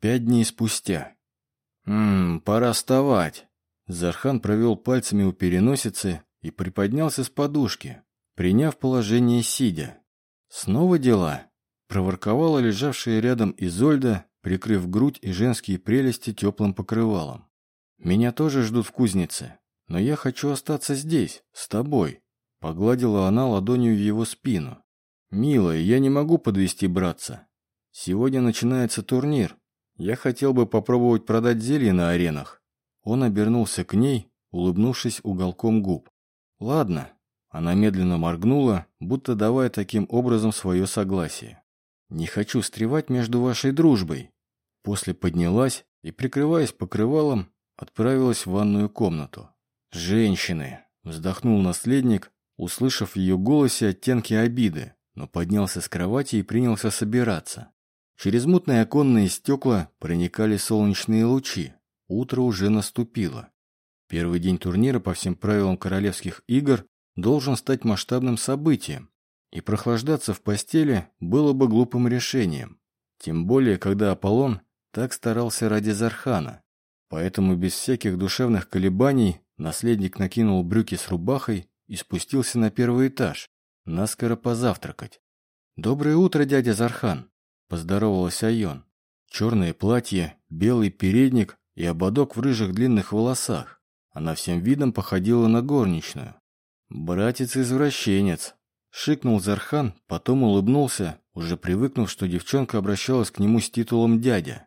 Пять дней спустя. «Ммм, пора вставать». Зархан провел пальцами у переносицы и приподнялся с подушки, приняв положение сидя. «Снова дела?» – проворковала лежавшая рядом Изольда, прикрыв грудь и женские прелести теплым покрывалом. «Меня тоже ждут в кузнице, но я хочу остаться здесь, с тобой», – погладила она ладонью его спину. «Милая, я не могу подвести братца. Сегодня начинается турнир. Я хотел бы попробовать продать зелье на аренах». Он обернулся к ней, улыбнувшись уголком губ. «Ладно». Она медленно моргнула, будто давая таким образом свое согласие. «Не хочу встревать между вашей дружбой». После поднялась и, прикрываясь покрывалом, отправилась в ванную комнату. «Женщины!» – вздохнул наследник, услышав в ее голосе оттенки обиды, но поднялся с кровати и принялся собираться. Через мутные оконные стекла проникали солнечные лучи. Утро уже наступило. Первый день турнира по всем правилам королевских игр должен стать масштабным событием, и прохлаждаться в постели было бы глупым решением. Тем более, когда Аполлон так старался ради Зархана. Поэтому без всяких душевных колебаний наследник накинул брюки с рубахой и спустился на первый этаж, наскоро позавтракать. «Доброе утро, дядя Зархан!» – поздоровалась Айон. Черное платье, белый передник и ободок в рыжих длинных волосах. Она всем видом походила на горничную. «Братец-извращенец!» Шикнул Зархан, потом улыбнулся, уже привыкнув, что девчонка обращалась к нему с титулом «дядя».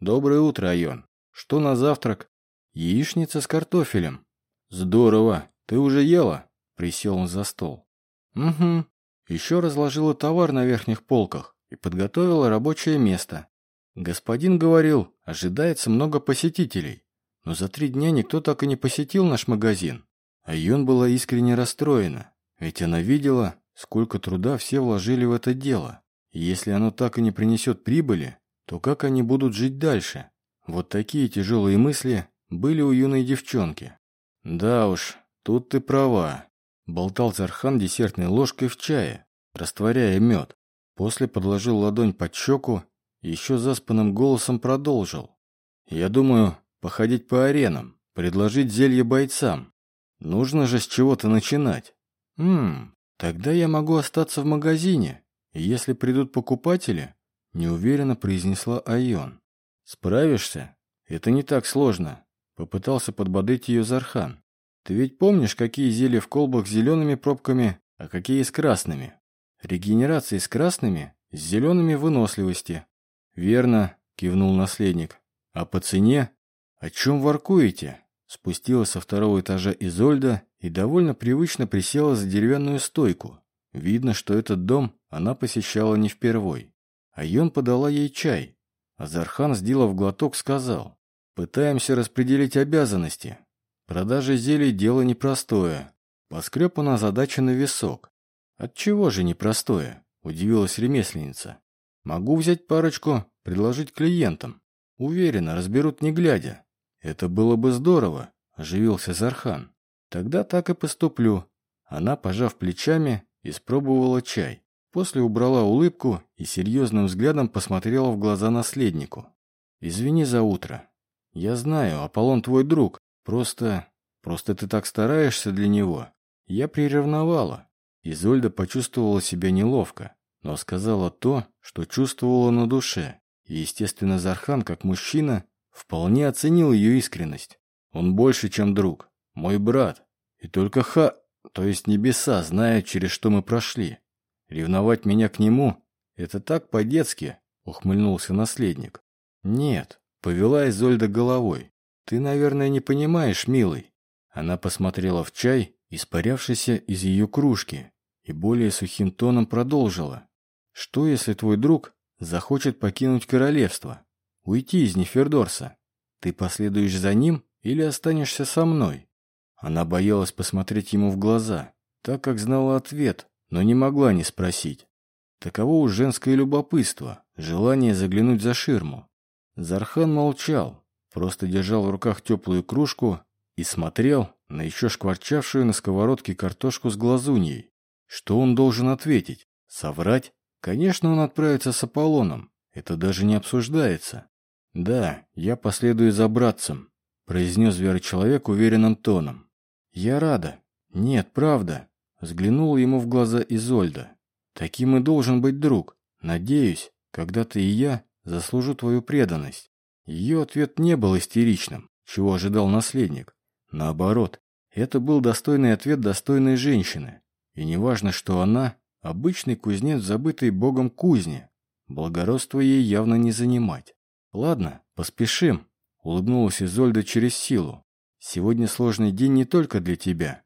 «Доброе утро, Айон. Что на завтрак?» «Яичница с картофелем». «Здорово. Ты уже ела?» Присел он за стол. «Угу. Еще разложила товар на верхних полках и подготовила рабочее место. Господин говорил, ожидается много посетителей. Но за три дня никто так и не посетил наш магазин. А Юн была искренне расстроена, ведь она видела, сколько труда все вложили в это дело. И если оно так и не принесет прибыли, то как они будут жить дальше? Вот такие тяжелые мысли были у юной девчонки. «Да уж, тут ты права», — болтал Зархан десертной ложкой в чае, растворяя мед. После подложил ладонь под щеку и еще заспанным голосом продолжил. «Я думаю, Походить по аренам, предложить зелье бойцам. Нужно же с чего-то начинать. Ммм, тогда я могу остаться в магазине, и если придут покупатели, неуверенно произнесла Айон. Справишься? Это не так сложно. Попытался подбодрить ее Зархан. Ты ведь помнишь, какие зелья в колбах с зелеными пробками, а какие с красными? Регенерации с красными, с зелеными выносливости. Верно, кивнул наследник. А по цене «О чем воркуете?» Спустилась со второго этажа Изольда и довольно привычно присела за деревянную стойку. Видно, что этот дом она посещала не впервой. Айон подала ей чай. Азархан, сделав глоток, сказал, «Пытаемся распределить обязанности. Продажа зелий – дело непростое». Поскреб она задача на висок. «Отчего же непростое?» – удивилась ремесленница. «Могу взять парочку, предложить клиентам. Уверена, разберут не глядя. «Это было бы здорово», – оживился Зархан. «Тогда так и поступлю». Она, пожав плечами, испробовала чай. После убрала улыбку и серьезным взглядом посмотрела в глаза наследнику. «Извини за утро. Я знаю, Аполлон твой друг. Просто... Просто ты так стараешься для него. Я приревновала». Изольда почувствовала себя неловко, но сказала то, что чувствовала на душе. И, естественно, Зархан, как мужчина, Вполне оценил ее искренность. Он больше, чем друг. Мой брат. И только ха... То есть небеса знают, через что мы прошли. Ревновать меня к нему — это так по-детски, ухмыльнулся наследник. Нет, повела Изольда головой. Ты, наверное, не понимаешь, милый. Она посмотрела в чай, испарявшийся из ее кружки, и более сухим тоном продолжила. Что, если твой друг захочет покинуть королевство? уйти из Нефердорса. Ты последуешь за ним или останешься со мной?» Она боялась посмотреть ему в глаза, так как знала ответ, но не могла не спросить. Таково уж женское любопытство, желание заглянуть за ширму. Зархан молчал, просто держал в руках теплую кружку и смотрел на еще шкварчавшую на сковородке картошку с глазуньей. Что он должен ответить? Соврать? Конечно, он отправится с Аполлоном. Это даже не обсуждается. «Да, я последую за братцем», — произнес зверочеловек уверенным тоном. «Я рада. Нет, правда», — взглянула ему в глаза Изольда. «Таким и должен быть друг. Надеюсь, когда-то и я заслужу твою преданность». Ее ответ не был истеричным, чего ожидал наследник. Наоборот, это был достойный ответ достойной женщины. И неважно, что она – обычный кузнец, забытый богом кузни. Благородство ей явно не занимать. «Ладно, поспешим», — улыбнулась Изольда через силу. «Сегодня сложный день не только для тебя.